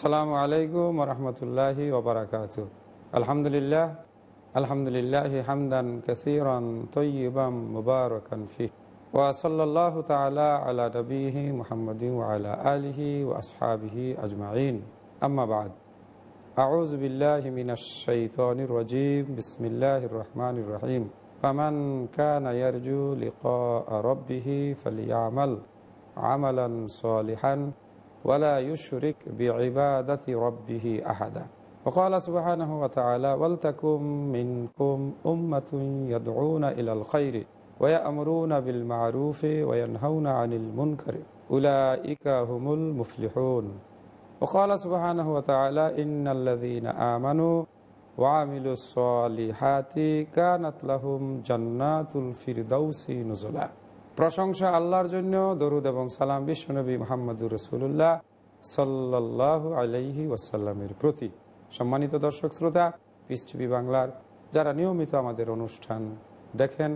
আসসালামু আলাইকুম রহমতুল্লাহি ওবরাকাত আলহামদুলিল্লাহ আলহামদুলিল্লাহ হামদান কাসিরান তৈবাম মুবারকান ফি ওয়াসাল্লাহ তালা আলা নবীহি মুহাম্মদ আলা আলিহি ও আসহাবিহি আজমাইন আম্মাবাদ أعوذ بالله من الشيطان الرجيم بسم الله الرحمن الرحيم فمن كان يرجو لقاء ربه فليعمل عملا صالحا ولا يشرك بعبادة ربه أحدا. وقال سبحانه وتعالى ولتكن منكم أمة يدعون إلى الخير ويأمرون بالمعروف وينهون عن المنكر. أولئك هم المفلحون. وقال سبحانه وتعالى إن الذين آمنوا وعملوا الصالحات كانت لهم جنات الفردوس نزلا. প্রশংসা আল্লাহর জন্য, দরুদ এবং সালাম বিশ্বনবী মোহাম্মদুর রসুল্লাহ সাল্লাহ আলাইহি ওয়াসাল্লামের প্রতি। সম্মানিত দর্শক শ্রোতা পিস টিভি বাংলার যারা নিয়মিত আমাদের অনুষ্ঠান দেখেন,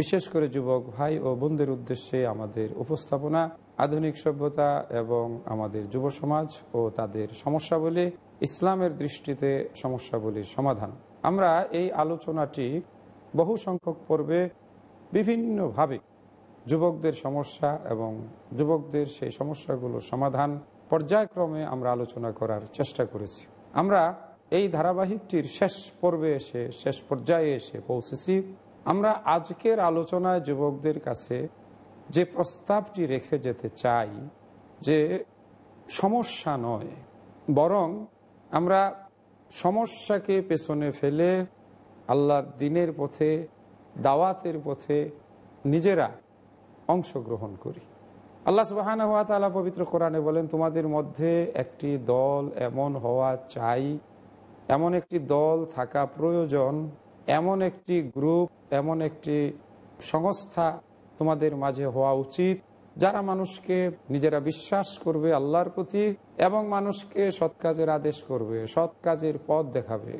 বিশেষ করে যুবক ভাই ও বোনদের উদ্দেশ্যে আমাদের উপস্থাপনা, আধুনিক সভ্যতা এবং আমাদের যুব সমাজ ও তাদের সমস্যাবলী, ইসলামের দৃষ্টিতে সমস্যাবলীর সমাধান। আমরা এই আলোচনাটি বহু সংখ্যক পর্বে বিভিন্নভাবে যুবকদের সমস্যা এবং যুবকদের সেই সমস্যাগুলোর সমাধান পর্যায়ক্রমে আমরা আলোচনা করার চেষ্টা করেছি। আমরা এই ধারাবাহিকটির শেষ পর্বে এসে, শেষ পর্যায়ে এসে পৌঁছেছি। আমরা আজকের আলোচনায় যুবকদের কাছে যে প্রস্তাবটি রেখে যেতে চাই, যে সমস্যা নয়, বরং আমরা সমস্যাকে পেছনে ফেলে আল্লাহর দিনের পথে, দাওয়াতের পথে নিজেরা অংশগ্রহণ করি। আল্লাহ সুবাহানা পবিত্র কোরআনে বলেন, তোমাদের মধ্যে একটি দল এমন হওয়া চাই, এমন একটি দল থাকা প্রয়োজন, এমন একটি গ্রুপ, এমন একটি সংস্থা তোমাদের মাঝে হওয়া উচিত, যারা মানুষকে নিজেরা বিশ্বাস করবে আল্লাহর প্রতি এবং মানুষকে সৎ কাজের আদেশ করবে, সৎ কাজের পথ দেখাবে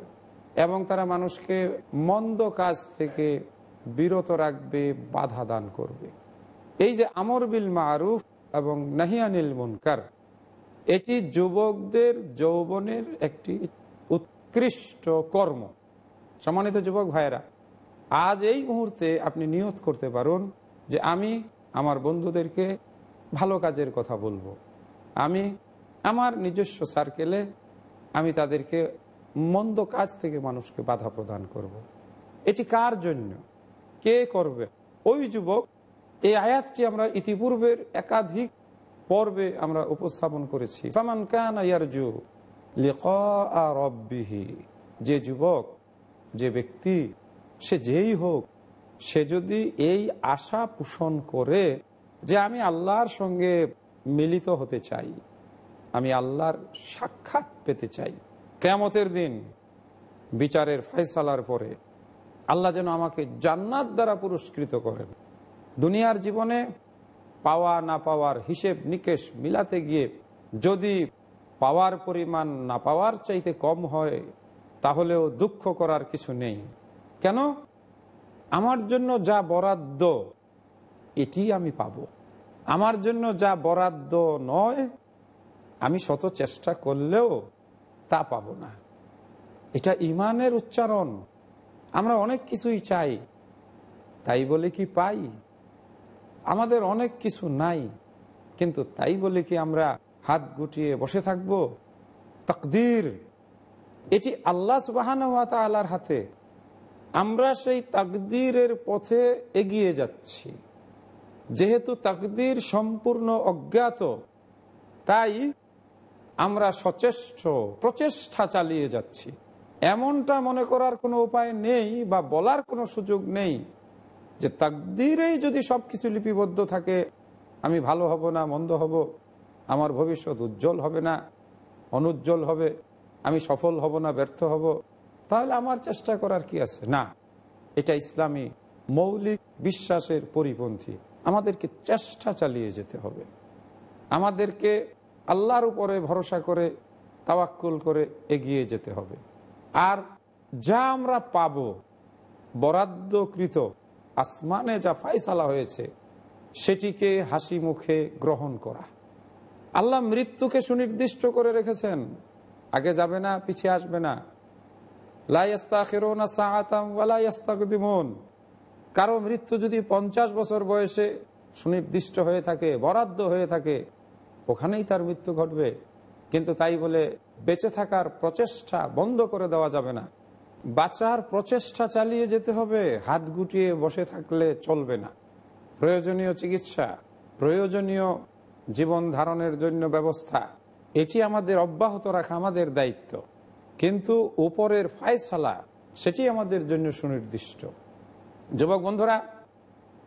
এবং তারা মানুষকে মন্দ কাজ থেকে বিরত রাখবে, বাধা দান করবে। এই যে আমর বিল মারুফ এবং নাহিয়ানিল মুনকার, এটি যুবকদের যৌবনের একটি উৎকৃষ্ট কর্ম। সম্মানিত যুবক ভাইয়েরা, আজ এই মুহূর্তে আপনি নিয়ত করতে পারুন যে আমি আমার বন্ধুদেরকে ভালো কাজের কথা বলব। আমি আমার নিজস্ব সার্কেলে আমি তাদেরকে মন্দ কাজ থেকে মানুষকে বাধা প্রদান করব। এটি কার জন্য? কে করবে? ওই যুবক এই আয়াতটি আমরা ইতিপূর্বের একাধিক পর্বে আমরা উপস্থাপন করেছি। ফামান কান ইয়ারজু যে যুবক, যে ব্যক্তি, সে যেই হোক, সে যদি এই আশা পোষণ করে যে আমি আল্লাহর সঙ্গে মিলিত হতে চাই, আমি আল্লাহর সাক্ষাৎ পেতে চাই কেমতের দিন বিচারের ফয়সালার পরে আল্লাহ যেন আমাকে জান্নাত দ্বারা পুরস্কৃত করেন। দুনিয়ার জীবনে পাওয়া, না পাওয়ার হিসেব নিকেশ মিলাতে গিয়ে যদি পাওয়ার পরিমাণ, না পাওয়ার চাইতে কম হয়, তাহলেও দুঃখ করার কিছু নেই। কেন? আমার জন্য যা বরাদ্দ, এটি আমি পাব। আমার জন্য যা বরাদ্দ নয়, আমি শত চেষ্টা করলেও তা পাব না। এটা ইমানের উচ্চারণ। আমরা অনেক কিছুই চাই, তাই বলে কি পাই? আমাদের অনেক কিছু নাই, কিন্তু তাই বলে কি আমরা হাত গুটিয়ে বসে থাকব? তকদির। এটি আল্লাহ সুবাহান আল্লাহর হাতে। আমরা সেই তাকদীরের পথে এগিয়ে যাচ্ছি। যেহেতু তাকদীর সম্পূর্ণ অজ্ঞাত, তাই আমরা সচেষ্ট, প্রচেষ্টা চালিয়ে যাচ্ছি। এমনটা মনে করার কোনো উপায় নেই বা বলার কোনো সুযোগ নেই। যে তাকদিরেই যদি সব কিছু লিপিবদ্ধ থাকে, আমি ভালো হব না, মন্দ হব, আমার ভবিষ্যৎ উজ্জ্বল হবে না, অনুজ্জ্বল হবে, আমি সফল হব না, ব্যর্থ হব, তাহলে আমার চেষ্টা করার কি আছে? না, এটা ইসলামী মৌলিক বিশ্বাসের পরিপন্থী। আমাদেরকে চেষ্টা চালিয়ে যেতে হবে। আমাদেরকে আল্লাহর উপরে ভরসা করে, তাওয়াক্কুল করে এগিয়ে যেতে হবে। আর যা আমরা পাব, বরাদ্দকৃত আসমানে যা ফাইসালা হয়েছে, সেটিকে হাসি মুখে গ্রহণ করা। আল্লাহ মৃত্যুকে সুনির্দিষ্ট করে রেখেছেন। আগে যাবে না, পিছিয়ে আসবে না। কারও মৃত্যু যদি পঞ্চাশ বছর বয়সে সুনির্দিষ্ট হয়ে থাকে, বরাদ্দ হয়ে থাকে, ওখানেই তার মৃত্যু ঘটবে। কিন্তু তাই বলে বেঁচে থাকার প্রচেষ্টা বন্ধ করে দেওয়া যাবে না। বাঁচার প্রচেষ্টা চালিয়ে যেতে হবে। হাত গুটিয়ে বসে থাকলে চলবে না। প্রয়োজনীয় চিকিৎসা, প্রয়োজনীয় জীবন ধারণের জন্য ব্যবস্থা, এটি আমাদের অব্যাহত রাখা আমাদের দায়িত্ব। কিন্তু উপরের ফায়সালা, সেটি আমাদের জন্য সুনির্দিষ্ট। যুবক বন্ধুরা,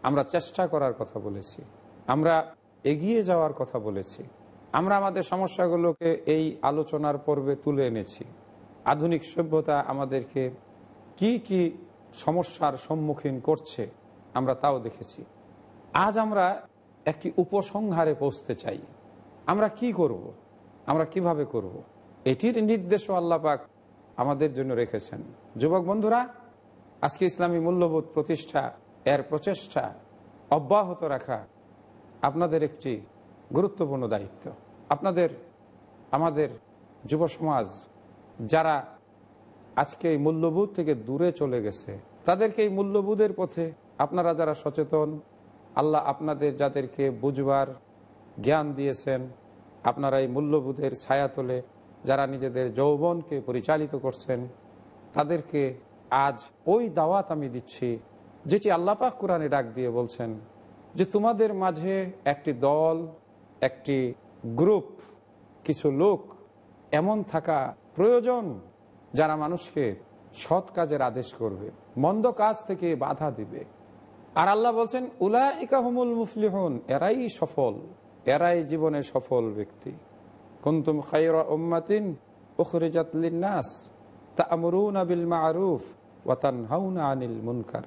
আমরা চেষ্টা করার কথা বলেছি। আমরা এগিয়ে যাওয়ার কথা বলেছি। আমরা আমাদের সমস্যাগুলোকে এই আলোচনার পর্বে তুলে এনেছি। আধুনিক সভ্যতা আমাদেরকে কি কি সমস্যার সম্মুখীন করছে, আমরা তাও দেখেছি আজ আমরা একটি উপসংহারে পৌঁছতে চাই আমরা কি করব। আমরা কীভাবে করব। এটির নির্দেশও আল্লাপাক আমাদের জন্য রেখেছেন যুবক বন্ধুরা, আজকে ইসলামী মূল্যবোধ প্রতিষ্ঠা, এর প্রচেষ্টা অব্যাহত রাখা আপনাদের একটি গুরুত্বপূর্ণ দায়িত্ব আপনাদের, আমাদের যুব সমাজ যারা আজকে এই মূল্যবোধ থেকে দূরে চলে গেছে, তাদেরকে এই মূল্যবোধের পথে আপনারা যারা সচেতন, আল্লাহ আপনাদের যাদেরকে বুঝবার জ্ঞান দিয়েছেন, আপনারা এই মূল্যবোধের ছায়া তোলে, যারা নিজেদের যৌবনকে পরিচালিত করছেন, তাদেরকে আজ ওই দাওয়াত আমি দিচ্ছি, যেটি আল্লাপাক কোরআনে ডাক দিয়ে বলছেন, যে তোমাদের মাঝে একটি দল, একটি গ্রুপ, কিছু লোক এমন থাকা প্রয়োজন যারা মানুষকে সৎ কাজের আদেশ করবে, মন্দ কাজ থেকে বাধা দিবে। আর আল্লাহ বলছেন উলা ইকাহমুল মুফলিহন, এরাই সফল, এরাই জীবনে সফল ব্যক্তি। কুন্তুম খাইরা উম্মাতিন আনিল মুনকার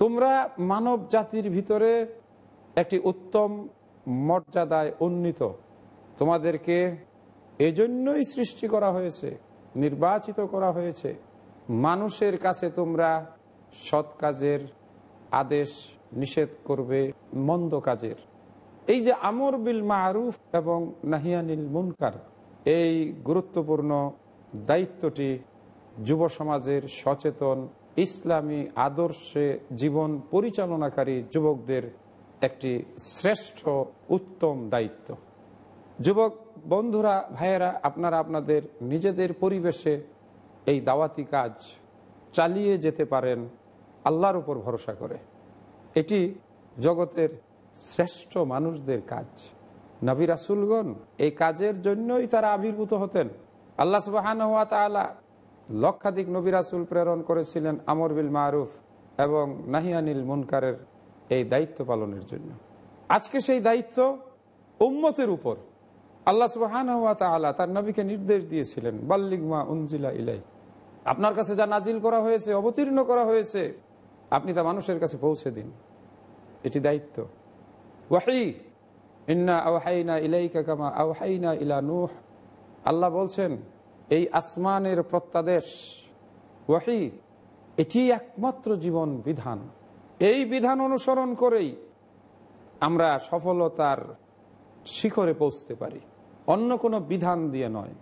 তোমরা মানব জাতির ভিতরে একটি উত্তম মর্যাদায় উন্নীত। তোমাদেরকে এজন্যই সৃষ্টি করা হয়েছে, নির্বাচিত করা হয়েছে। মানুষের কাছে তোমরা সৎ কাজের আদেশ নিষেধ করবে, মন্দ কাজের। এই যে আমর বিল মারুফ এবং নাহিয়ানিল মুনকার, এই গুরুত্বপূর্ণ দায়িত্বটি যুব সমাজের সচেতন, ইসলামী আদর্শে জীবন পরিচালনাকারী যুবকদের একটি শ্রেষ্ঠ, উত্তম দায়িত্ব। যুবক, বন্ধুরা, ভাইয়েরা, আপনারা আপনাদের নিজেদের পরিবেশে এই দাওয়াতি কাজ চালিয়ে যেতে পারেন আল্লাহর উপর ভরসা করে। এটি জগতের শ্রেষ্ঠ মানুষদের কাজ। নবী রাসুলগণ এই কাজের জন্যই তারা আবির্ভূত হতেন। আল্লাহ সুবাহান আলা লক্ষাধিক নবী রাসুল প্রেরণ করেছিলেন আমর বিল মারুফ এবং নাহিয়ানিল মুনকারের এই দায়িত্ব পালনের জন্য। আজকে সেই দায়িত্ব উম্মতের উপর। আল্লাহ সুবাহান আলা তার নবীকে নির্দেশ দিয়েছিলেন বাল্লিগমা উনজিলা ইলাই আপনার কাছে যা নাজিল করা হয়েছে, অবতীর্ণ করা হয়েছে, আপনি তা মানুষের কাছে পৌঁছে দিন। এটি দায়িত্ব। ওয়াহি, ইন্না আওহাইনা ইলাইকা কামা আওহাইনা ইলা নুহ। আল্লাহ বলছেন, এই আসমানের প্রত্যাদেশ, ওয়াহি, এটি একমাত্র জীবন বিধান। এই বিধান অনুসরণ করেই আমরা সফলতার শিখরে পৌঁছতে পারি। অন্য কোনো বিধান দিয়ে নয়।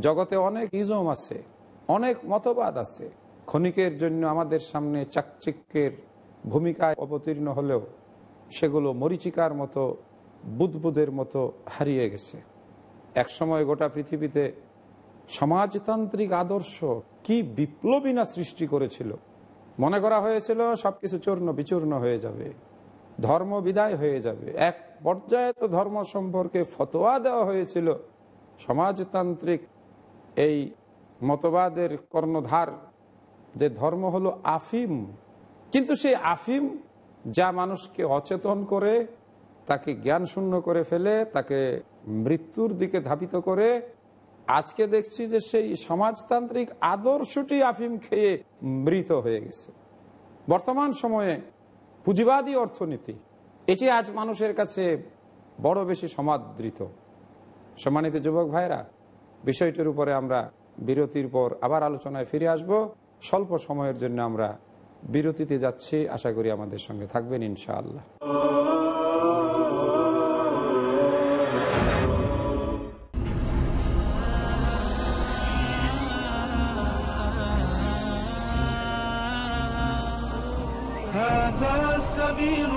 জগতে অনেক ইজম আছে, অনেক মতবাদ আছে। ক্ষণিকের জন্য আমাদের সামনে চাকচিক্যের ভূমিকায় অবতীর্ণ হলেও সেগুলো মরিচিকার মতো, বুদবুদের মতো হারিয়ে গেছে। একসময় গোটা পৃথিবীতে সমাজতান্ত্রিক আদর্শ কি বিপ্লবী না সৃষ্টি করেছিল? মনে করা হয়েছিল সবকিছু চূর্ণ বিচূর্ণ হয়ে যাবে, ধর্ম বিদায় হয়ে যাবে, এক পর্যায়ে তো ধর্ম সম্পর্কে ফতোয়া দেওয়া হয়েছিল। সমাজতান্ত্রিক এই মতবাদের কর্ণধার যে ধর্ম হলো আফিম। কিন্তু সেই আফিম যা মানুষকে অচেতন করে, তাকে জ্ঞান শূন্য করে ফেলে, তাকে মৃত্যুর দিকে ধাবিত করে, আজকে দেখছি যে সেই সমাজতান্ত্রিক আদর্শটি আফিম খেয়ে মৃত হয়ে গেছে। বর্তমান সময়ে পুঁজিবাদী অর্থনীতি এটি আজ মানুষের কাছে বড় বেশি সমাদৃত সম্মানিত যুবক ভাইরা বিষয়টির উপরে আমরা বিরতির পর আবার আলোচনায় ফিরে আসব স্বল্প সময়ের জন্য আমরা বিরতিতে যাচ্ছি আশা করি আমাদের সঙ্গে থাকবেন ইনশাআল্লাহ هذا سبيل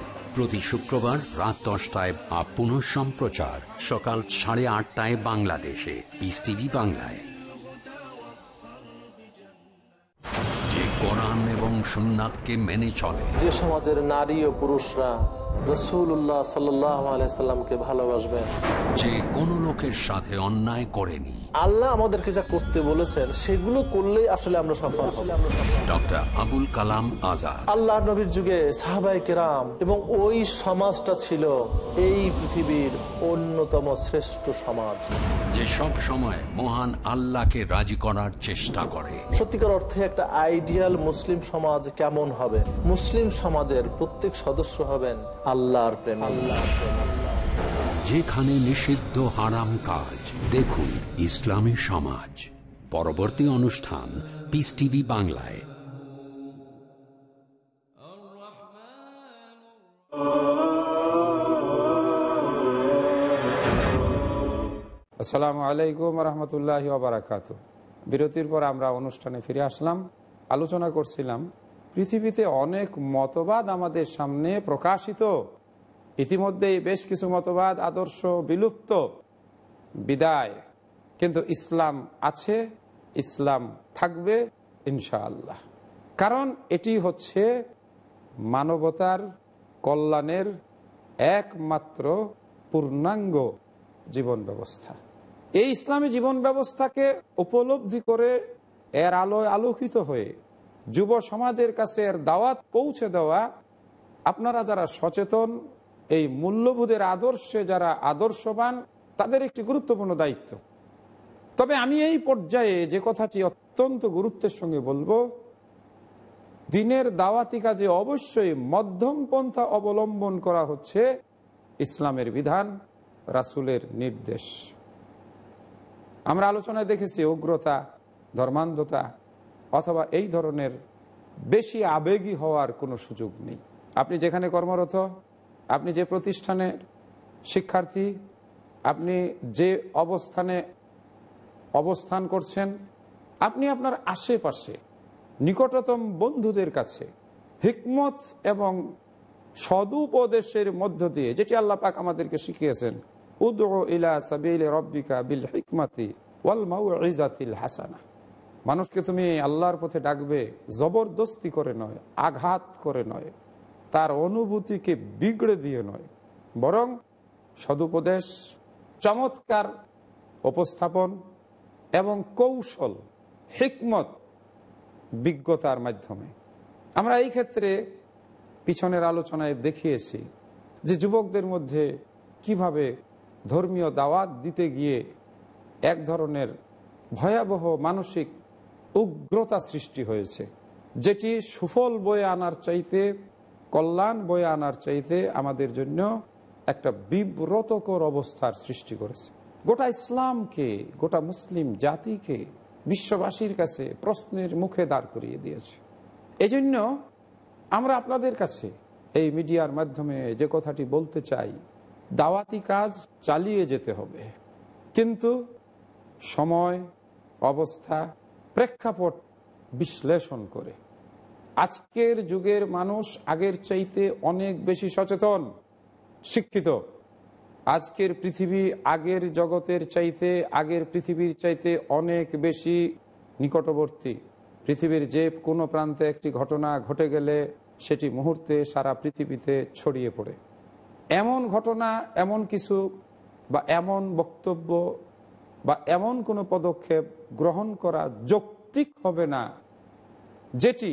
প্রতি শুক্রবার রাত দশটায় বা পুনঃ সম্প্রচার সকাল সাড়ে আটটায় বাংলাদেশে। পিস টিভি বাংলায়। যে কোরআন এবং সুন্নাককে মেনে চলে। যে সমাজের নারী ও পুরুষরা রসুল্লাহ সাল্লামকে ভালোবাসবেন যে কোনো লোকের সাথে অন্যায় করেনি। আল্লাহ আমাদেরকে যা করতে বলেছেন সেগুলো করলেই আসলে আমরা সফল ডক্টর আবুল কালাম আজাদ। আল্লাহ নবীর যুগে সাহাবাই কেরাম এবং ওই সমাজটা ছিল এই পৃথিবীর অন্যতম শ্রেষ্ঠ সমাজ। যে সব সময় মহান আল্লাহকে রাজি করার চেষ্টা করে। সত্যিকার অর্থে একটা আইডিয়াল মুসলিম সমাজ কেমন হবে? মুসলিম সমাজের প্রত্যেক সদস্য হবেন আল্লাহর প্রেম। যেখানে নিষিদ্ধ হারাম কাজ দেখুন ইসলামী সমাজ। পরবর্তী অনুষ্ঠান পিস টিভি বাংলায়। আসসালামু আলাইকুম রহমতুল্লাহ বারাকাত বিরতির পর আমরা অনুষ্ঠানে ফিরে আসলাম। আলোচনা করছিলাম পৃথিবীতে অনেক মতবাদ আমাদের সামনে প্রকাশিত। ইতিমধ্যেই বেশ কিছু মতবাদ, আদর্শ, বিলুপ্ত, বিদায়। কিন্তু ইসলাম আছে, ইসলাম থাকবে, ইনশাআল্লাহ। কারণ এটি হচ্ছে মানবতার কল্যাণের একমাত্র পূর্ণাঙ্গ জীবন ব্যবস্থা। এই ইসলামী জীবন ব্যবস্থাকে উপলব্ধি করে এর আলোয় আলোকিত হয়ে যুব সমাজের কাছে এর দাওয়াত পৌঁছে দেওয়া, আপনারা যারা সচেতন, এই মূল্যবোধের আদর্শে যারা আদর্শবান, তাদের একটি গুরুত্বপূর্ণ দায়িত্ব। তবে আমি এই পর্যায়ে যে কথাটি অত্যন্ত গুরুত্বের সঙ্গে বলব, দিনের দাওয়াতি কাজে অবশ্যই মধ্যম পন্থা অবলম্বন করা হচ্ছে ইসলামের বিধান, রাসুলের নির্দেশ। আমরা আলোচনায় দেখেছি উগ্রতা, ধর্মান্ধতা অথবা এই ধরনের বেশি আবেগী হওয়ার কোনো সুযোগ নেই। আপনি যেখানে কর্মরত, আপনি যে প্রতিষ্ঠানের শিক্ষার্থী, আপনি যে অবস্থানে অবস্থান করছেন, আপনি আপনার আশেপাশে নিকটতম বন্ধুদের কাছে হিকমত এবং সদুপদেশের মধ্য দিয়ে যেটি আল্লাহ পাক আমাদেরকে শিখিয়েছেন উদো ইলা সাবিল রব্বিকা বিল হিকমাতি ওয়াল মাউইজাতিল হাসানা। মানুষকে তুমি আল্লাহর পথে ডাকবে, জবরদস্তি করে নয়, আঘাত করে নয়, তার অনুভূতিকে বিগড়ে দিয়ে নয়, বরং সদুপদেশ, চমৎকার উপস্থাপন এবং কৌশল, হিকমত বিজ্ঞতার মাধ্যমে। আমরা এই ক্ষেত্রে পিছনের আলোচনায় দেখিয়েছি যে যুবকদের মধ্যে কীভাবে ধর্মীয় দাওয়াত দিতে গিয়ে এক ধরনের ভয়াবহ মানসিক উগ্রতা সৃষ্টি হয়েছে। যেটি সুফল বয়ে আনার চাইতে, কল্যাণ বয়ে আনার চাইতে আমাদের জন্য একটা বিব্রতকর অবস্থার সৃষ্টি করেছে। গোটা ইসলামকে, গোটা মুসলিম জাতিকে বিশ্ববাসীর কাছে প্রশ্নের মুখে দাঁড় করিয়ে দিয়েছে। এজন্য আমরা আপনাদের কাছে এই মিডিয়ার মাধ্যমে যে কথাটি বলতে চাই, দাওয়াতি কাজ চালিয়ে যেতে হবে। কিন্তু সময়, অবস্থা প্রেক্ষাপট বিশ্লেষণ করে। আজকের যুগের মানুষ আগের চাইতে অনেক বেশি সচেতন, শিক্ষিত। আজকের পৃথিবী আগের জগতের চাইতে, আগের পৃথিবীর চাইতে অনেক বেশি নিকটবর্তী। পৃথিবীর যে কোনো প্রান্তে একটি ঘটনা ঘটে গেলে সেটি মুহূর্তে সারা পৃথিবীতে ছড়িয়ে পড়ে। এমন ঘটনা, এমন কিছু বা এমন বক্তব্য বা এমন কোনো পদক্ষেপ গ্রহণ করা যৌক্তিক হবে না, যেটি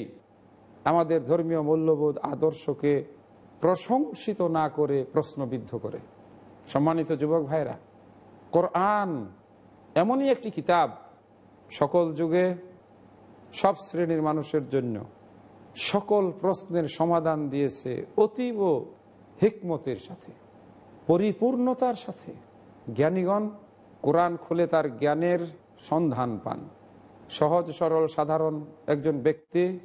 আমাদের ধর্মীয় মূল্যবোধ আদর্শকে প্রশংসিত না করে প্রশ্নবিদ্ধ করে। সম্মানিত যুবক ভাইরা কোরআন এমনই একটি কিতাব সকল যুগে, সব শ্রেণির মানুষের জন্য সকল প্রশ্নের সমাধান দিয়েছে অতীব হিকমতের সাথে, পরিপূর্ণতার সাথে। জ্ঞানীগণ কোরআন খুলে তার জ্ঞানের সন্ধান পান। সহজ, সরল, সাধারণ একজন ব্যক্তি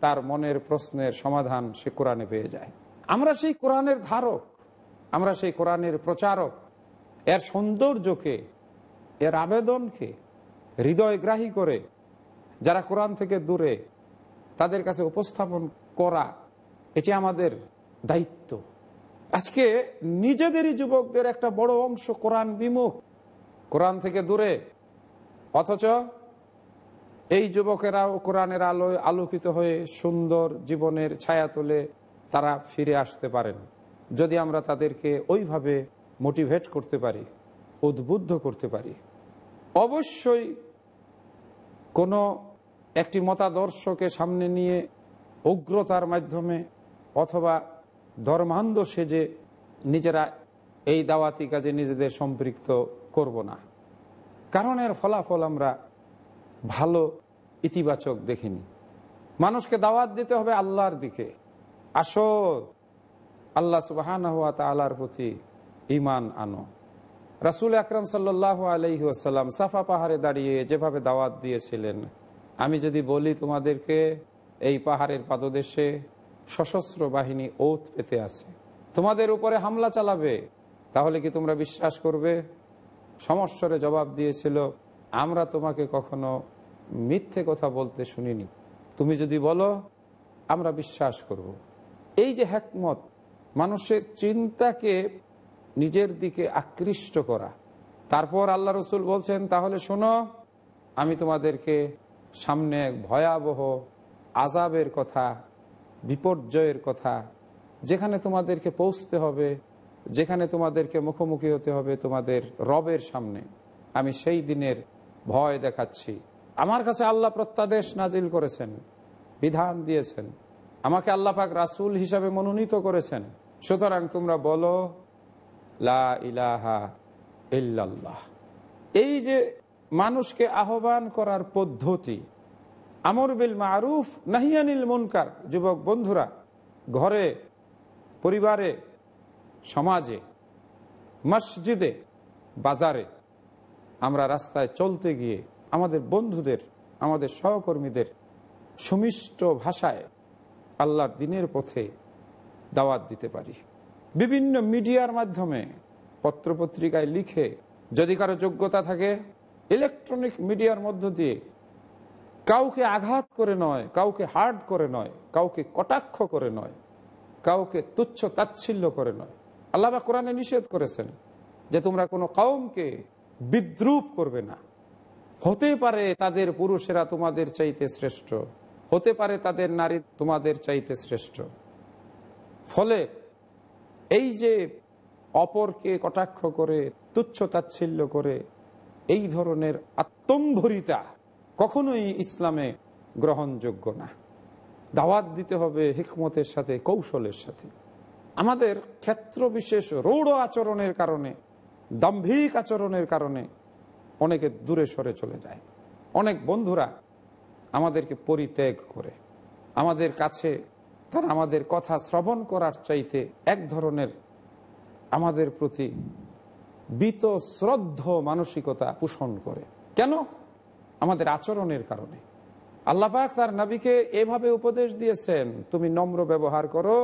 তার মনের প্রশ্নের সমাধান সে কোরআনে পেয়ে যায়। আমরা সেই কোরআনের ধারক, আমরা সেই কোরআনের প্রচারক। এর সৌন্দর্যকে, এর আবেদনকে হৃদয়গ্রাহী করে যারা কোরআন থেকে দূরে তাদের কাছে উপস্থাপন করা, এটি আমাদের দায়িত্ব। আজকে নিজেদেরই যুবকদের একটা বড় অংশ কোরআন বিমুখ। কোরআন থেকে দূরে। অথচ এই যুবকেরাও কোরআনের আলোয় আলোকিত হয়ে সুন্দর জীবনের ছায়া তুলে তারা ফিরে আসতে পারেন। যদি আমরা তাদেরকে ওইভাবে মোটিভেট করতে পারি, উদ্বুদ্ধ করতে পারি, অবশ্যই কোনো একটি মতাদর্শকে সামনে নিয়ে উগ্রতার মাধ্যমে অথবা ধর্মান্ধ সেজে নিজেরা এই দাওয়াতি কাজে নিজেদের সম্পৃক্ত করব না। কারণ এর ফলাফল আমরা ভালো, ইতিবাচক দেখিনি। মানুষকে দাওয়াত দিতে হবে আল্লাহর দিকে। আসো, আল্লাহ সুবাহান হুয়া তালার প্রতি ইমান আনো। রাসুল আকরম সাল্লাহ আলহি আসাল্লাম সাফা পাহাড়ে দাঁড়িয়ে যেভাবে দাওয়াত দিয়েছিলেন, আমি যদি বলি তোমাদেরকে, এই পাহাড়ের পাদদেশে সশস্ত্র বাহিনী ওত পেতে আছে। তোমাদের উপরে হামলা চালাবে, তাহলে কি তোমরা বিশ্বাস করবে? সমস্যরে জবাব দিয়েছিল, আমরা তোমাকে কখনো মিথ্যে কথা বলতে শুনিনি তুমি যদি বলো, আমরা বিশ্বাস করব। এই যে হ্যাকমত মানুষের চিন্তাকে নিজের দিকে আকৃষ্ট করা তারপর আল্লাহ রসুল বলছেন, তাহলে শোনো, আমি তোমাদেরকে সামনে এক ভয়াবহ আজাবের কথা, বিপর্যয়ের কথা, যেখানে তোমাদেরকে পৌঁছতে হবে যেখানে তোমাদেরকে মুখোমুখি হতে হবে তোমাদের রবের সামনে। আমি সেই দিনের ভয় দেখাচ্ছি। আমার কাছে আল্লাহ প্রত্যাদেশ নাজিল করেছেন, বিধান দিয়েছেন। আমাকে আল্লাহ পাক রাসুল হিসাবে মনোনীত করেছেন। সুতরাং তোমরা বলো, লা ইলাহা ইল্লাল্লাহ। এই যে মানুষকে আহ্বান করার পদ্ধতি, আমর বিল মারুফ, নাহিয়ানিল মুনকার। যুবক বন্ধুরা, ঘরে, পরিবারে সমাজে, মসজিদে, বাজারে আমরা রাস্তায় চলতে গিয়ে আমাদের বন্ধুদের, আমাদের সহকর্মীদের সুমিষ্ট ভাষায় আল্লাহর দিনের পথে দাওয়াত দিতে পারি। বিভিন্ন মিডিয়ার মাধ্যমে পত্রপত্রিকায় লিখে যদি কারও যোগ্যতা থাকে, ইলেকট্রনিক মিডিয়ার মধ্য দিয়ে কাউকে আঘাত করে নয়, কাউকে হার্ড করে নয়, কাউকে কটাক্ষ করে নয়, কাউকে তুচ্ছ তাচ্ছিল্য করে নয়। আল্লাহ কোরআনে নিষেধ করেছেন যে তোমরা কোনো কাউমকে বিদ্রুপ করবে না। হতে পারে তাদের পুরুষেরা তোমাদের চাইতে শ্রেষ্ঠ, হতে পারে তাদের নারী তোমাদের চাইতে শ্রেষ্ঠ। ফলে এই যে অপরকে কটাক্ষ করে, তুচ্ছ তাচ্ছিল্য করে, এই ধরনের আত্মম্ভরিতা কখনোই ইসলামে গ্রহণযোগ্য না। দাওয়াত দিতে হবে হিকমতের সাথে, কৌশলের সাথে। আমাদের ক্ষেত্র বিশেষ রৌড় আচরণের কারণে, দাম্ভিক আচরণের কারণে অনেকে দূরে সরে চলে যায়। অনেক বন্ধুরা আমাদেরকে পরিত্যাগ করে। আমাদের কাছে তারা আমাদের কথা শ্রবণ করার চাইতে এক ধরনের আমাদের প্রতি বিত শ্রদ্ধ মানসিকতা পোষণ করে। কেন? আমাদের আচরণের কারণে। আল্লাপাক তার নাবিকে এভাবে উপদেশ দিয়েছেন, তুমি নম্র ব্যবহার করো,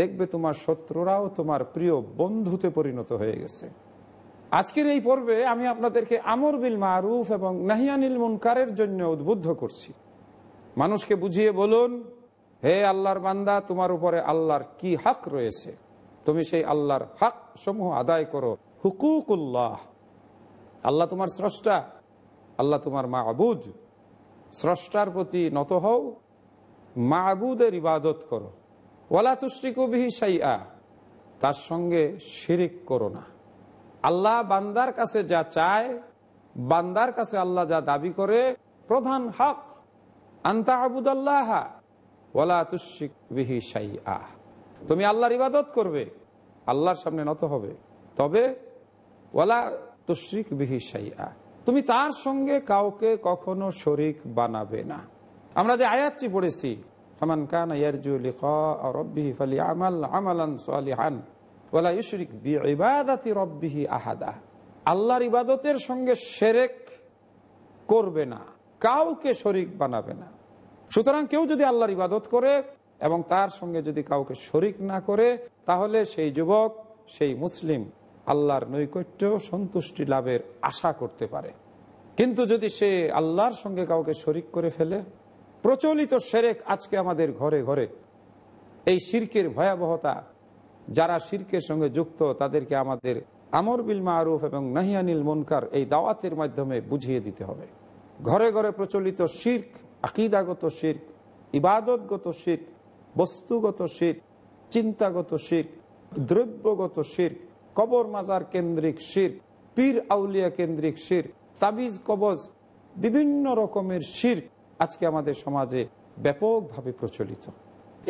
দেখবে তোমার শত্রুরাও তোমার প্রিয় বন্ধুতে পরিণত হয়ে গেছে। আজকের এই পর্বে আমি আপনাদেরকে আমর বিল মারুফ এবং নাহিয়ানিল মুনকারের জন্য উদ্বুদ্ধ করছি। মানুষকে বুঝিয়ে বলুন, হে আল্লাহর বান্দা, তোমার উপরে আল্লাহর কি হক রয়েছে? তুমি সেই আল্লাহর হক সমূহ আদায় করো। হুকুকুল্লাহ, আল্লাহ তোমার স্রষ্টা, আল্লাহ তোমার মা আবুদ স্রষ্টার প্রতি নত হও মা আবুদের ইবাদত করো। ওয়ালা তুষ্টিকবিহি সাইয়া তার সঙ্গে শিরিক করো না। আল্লাহ বান্দার কাছে যা চায়, বান্দার কাছে আল্লাহ যা দাবি করে, প্রধান হক। আন্তা আবুদাল্লাহ, ওয়ালা তুষ্টিক বিহি সাইয়া তুমি আল্লাহর ইবাদত করবে, আল্লাহর সামনে নত হবে। তবে, ওয়ালা তুশ্রিক বিহি সাইয়া তুমি তার সঙ্গে কাউকে কখনো শরিক বানাবে না। আমরা যে আয়াতটি পড়েছি, ফামান কান ইয়ারজু লিকা রাব্বিহি ফালিয়ামাল আমালান সালিহান ওয়ালা ইউশরিক বিইবাদাতি রাব্বিহি আহাদা। আল্লাহর ইবাদতের সঙ্গে শিরক করবে না, কাউকে শরিক বানাবে না। সুতরাং কেউ যদি আল্লাহর ইবাদত করে এবং তার সঙ্গে যদি কাউকে শরিক না করে, তাহলে সেই যুবক, সেই মুসলিম আল্লাহর নৈকট্য সন্তুষ্টি লাভের আশা করতে পারে। কিন্তু যদি সে আল্লাহর সঙ্গে কাউকে শরিক করে ফেলে, প্রচলিত সেরেক আজকে আমাদের ঘরে ঘরে, এই শির্কের ভয়াবহতা, যারা শির্কের সঙ্গে যুক্ত, তাদেরকে আমাদের আমর বিল মারুফ এবং নাহিয়ানিল মনকার এই দাওয়াতের মাধ্যমে বুঝিয়ে দিতে হবে। ঘরে ঘরে প্রচলিত শির্ক, আকিদাগত শির্ক, ইবাদতগত শির্ক, বস্তুগত শির্ক, চিন্তাগত শির্ক, দ্রব্যগত শির্ক কবর মাজার কেন্দ্রিক শির, পীর আউলিয়া কেন্দ্রিক শির, তাবিজ কবজ, বিভিন্ন রকমের শির আজকে আমাদের সমাজে ব্যাপকভাবে প্রচলিত।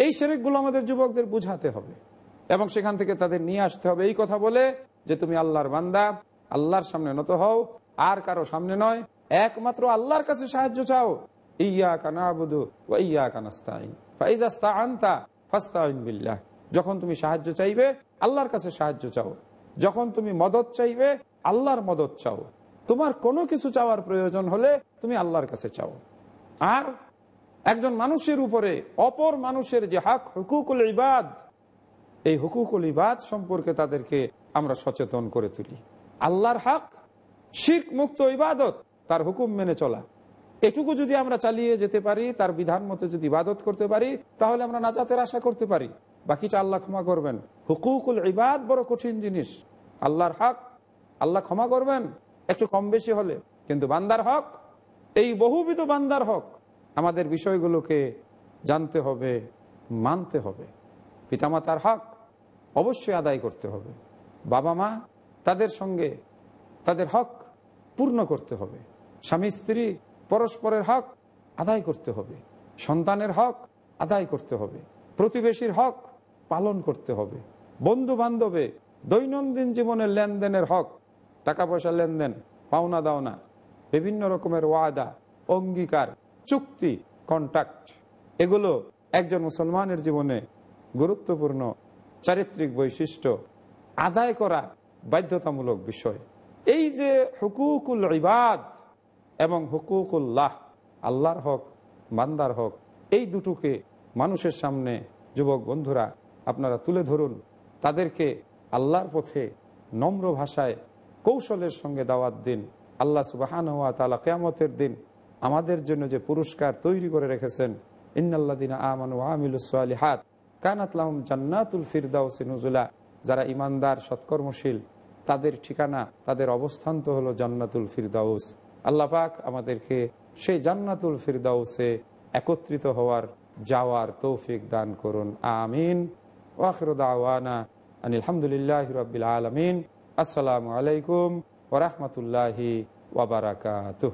এই সেরেকগুলো আমাদের যুবকদের বুঝাতে হবে এবং সেখান থেকে তাদের নিয়ে আসতে হবে। এই কথা বলে যে তুমি আল্লাহর বান্দা, আল্লাহর সামনে নত হও, আর কারও সামনে নয়, একমাত্র আল্লাহর কাছে সাহায্য চাও। ইয়া কানা বুধু কানাস্তাইন ফাইজাস্তা আনতা ফাস্তাইন বিল্লাহ। যখন তুমি সাহায্য চাইবে, আল্লাহর কাছে সাহায্য চাও। যখন তুমি মদত চাইবে, আল্লাহর মদত চাও। তোমার কোনো কিছু চাওয়ার প্রয়োজন হলে তুমি আল্লাহর কাছে চাও। আর একজন মানুষের উপরে, অপর মানুষের যে হাক, হুকুকুল ইবাদ, এই হুকুকুল ইবাদ সম্পর্কে তাদেরকে আমরা সচেতন করে তুলি। আল্লাহর হাক শিখ মুক্ত ইবাদত, তার হুকুম মেনে চলা। এটুকু যদি আমরা চালিয়ে যেতে পারি, তার বিধান মতো যদি ইবাদত করতে পারি, তাহলে আমরা নাজাতের আশা করতে পারি। বাকিটা আল্লাহ ক্ষমা করবেন। হুকুকুল ইবাদ বড় কঠিন জিনিস। আল্লাহর হক, আল্লাহ ক্ষমা করবেন, একটু কম বেশি হলে। কিন্তু বান্দার হক, এই বহুবিধ বান্দার হক, আমাদের বিষয়গুলোকে জানতে হবে, মানতে হবে। পিতামাতার হক অবশ্যই আদায় করতে হবে। বাবা মা তাদের সঙ্গে তাদের হক পূর্ণ করতে হবে। স্বামী, স্ত্রী, পরস্পরের হক আদায় করতে হবে। সন্তানের হক আদায় করতে হবে। প্রতিবেশীর হক পালন করতে হবে। বন্ধু বান্ধবে দৈনন্দিন জীবনের লেনদেনের হক টাকা পয়সা লেনদেন, পাওনা দাওনা, বিভিন্ন রকমের ওয়াদা, অঙ্গীকার, চুক্তি কন্ট্যাক্ট এগুলো একজন মুসলমানের জীবনে গুরুত্বপূর্ণ চারিত্রিক বৈশিষ্ট্য আদায় করা বাধ্যতামূলক বিষয়। এই যে হুকুকুল ইবাদ এবং হুকুকুল্লাহ, আল্লাহর হক, বান্দার হক, এই দুটোকে মানুষের সামনে যুবক বন্ধুরা আপনারা তুলে ধরুন, তাদেরকে আল্লাহর পথে নম্র ভাষায় কৌশলের সঙ্গে দাওয়াত দিন। আল্লাহ সুবাহান হওয়া তালা কেয়ামতের দিন আমাদের জন্য যে পুরস্কার তৈরি করে রেখেছেন ইন্নাল্লাদিন আমানু আমিলুসালি হাত কানাতলাম জান্নাতুল ফিরদাউসি নজুলা, যারা ইমানদার সৎকর্মশীল, তাদের ঠিকানা, তাদের অবস্থান তো হলো জান্নাতুল ফিরদাউস। আল্লাহ পাক আমাদেরকে সেই জান্নাতুল ফিরদাউসে একত্রিত হওয়ার যাওয়ার তৌফিক দান করুন। আমিন। ওয়াখির দাওয়ানা আলহামদুলিল্লাহ রবিল আলমিন আসসালামু আলাইকুম ওরহমতুল্লাহি ওবরাকাতুহ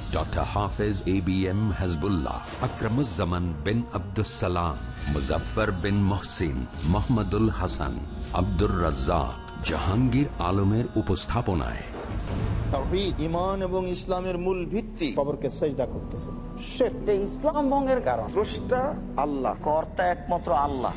Doctor Hafez A B M Hazbullah Akramuzzaman bin Abdussalam Muzaffar bin Mohsin Mohammadul Hasan Abdur Razzak Jahangir আলমের উপস্থাপনায় ইমান এবং ইসলামের মূল ভিত্তি। খবরকে সেজদা করতেছে। এটা ইসলাম ভঙ্গের কারণ। স্রষ্টা আল্লাহ। কর্তা একমাত্র আল্লাহ।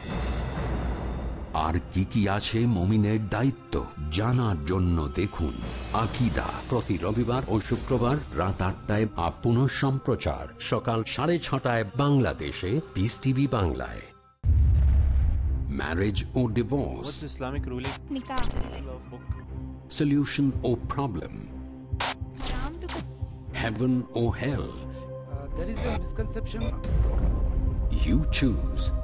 আর কি কি আছে মমিনের দায়িত্ব জানার জন্য দেখুন আকিদা। প্রতি রবিবার ও শুক্রবার রাত আটটায় আপন সম্প্রচার। সকাল সাড়ে ছটায় বাংলাদেশে। পিস টিভি বাংলায়। ম্যারেজ ও ডিভোর্স ইসলামিক সলিউশন ও problem heaven O health you choose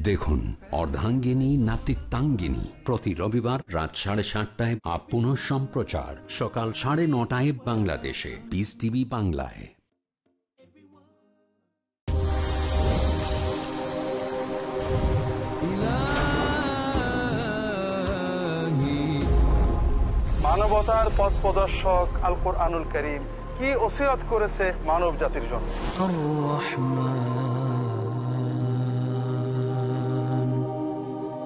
দেখুন অর্ধাঙ্গিনী নাতিত্বাঙ্গিনী। প্রতি রবিবার রাত সাড়ে সাতটায় আপন সম্প্রচার। সকাল সাড়ে নটায় বাংলাদেশে। পিস টিভি বাংলায়। মানবতার পথ প্রদর্শক আল কোরআনুল করিম কি ওসিয়ত করেছে মানব জাতির জন্য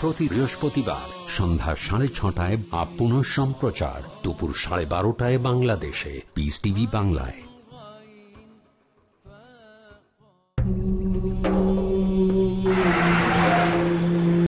প্রতি বৃহস্পতিবার সন্ধ্যা সাড়ে ছটায় আপন সম্প্রচার দুপুর সাড়ে বারোটায় বাংলাদেশে পিস টিভি বাংলায়।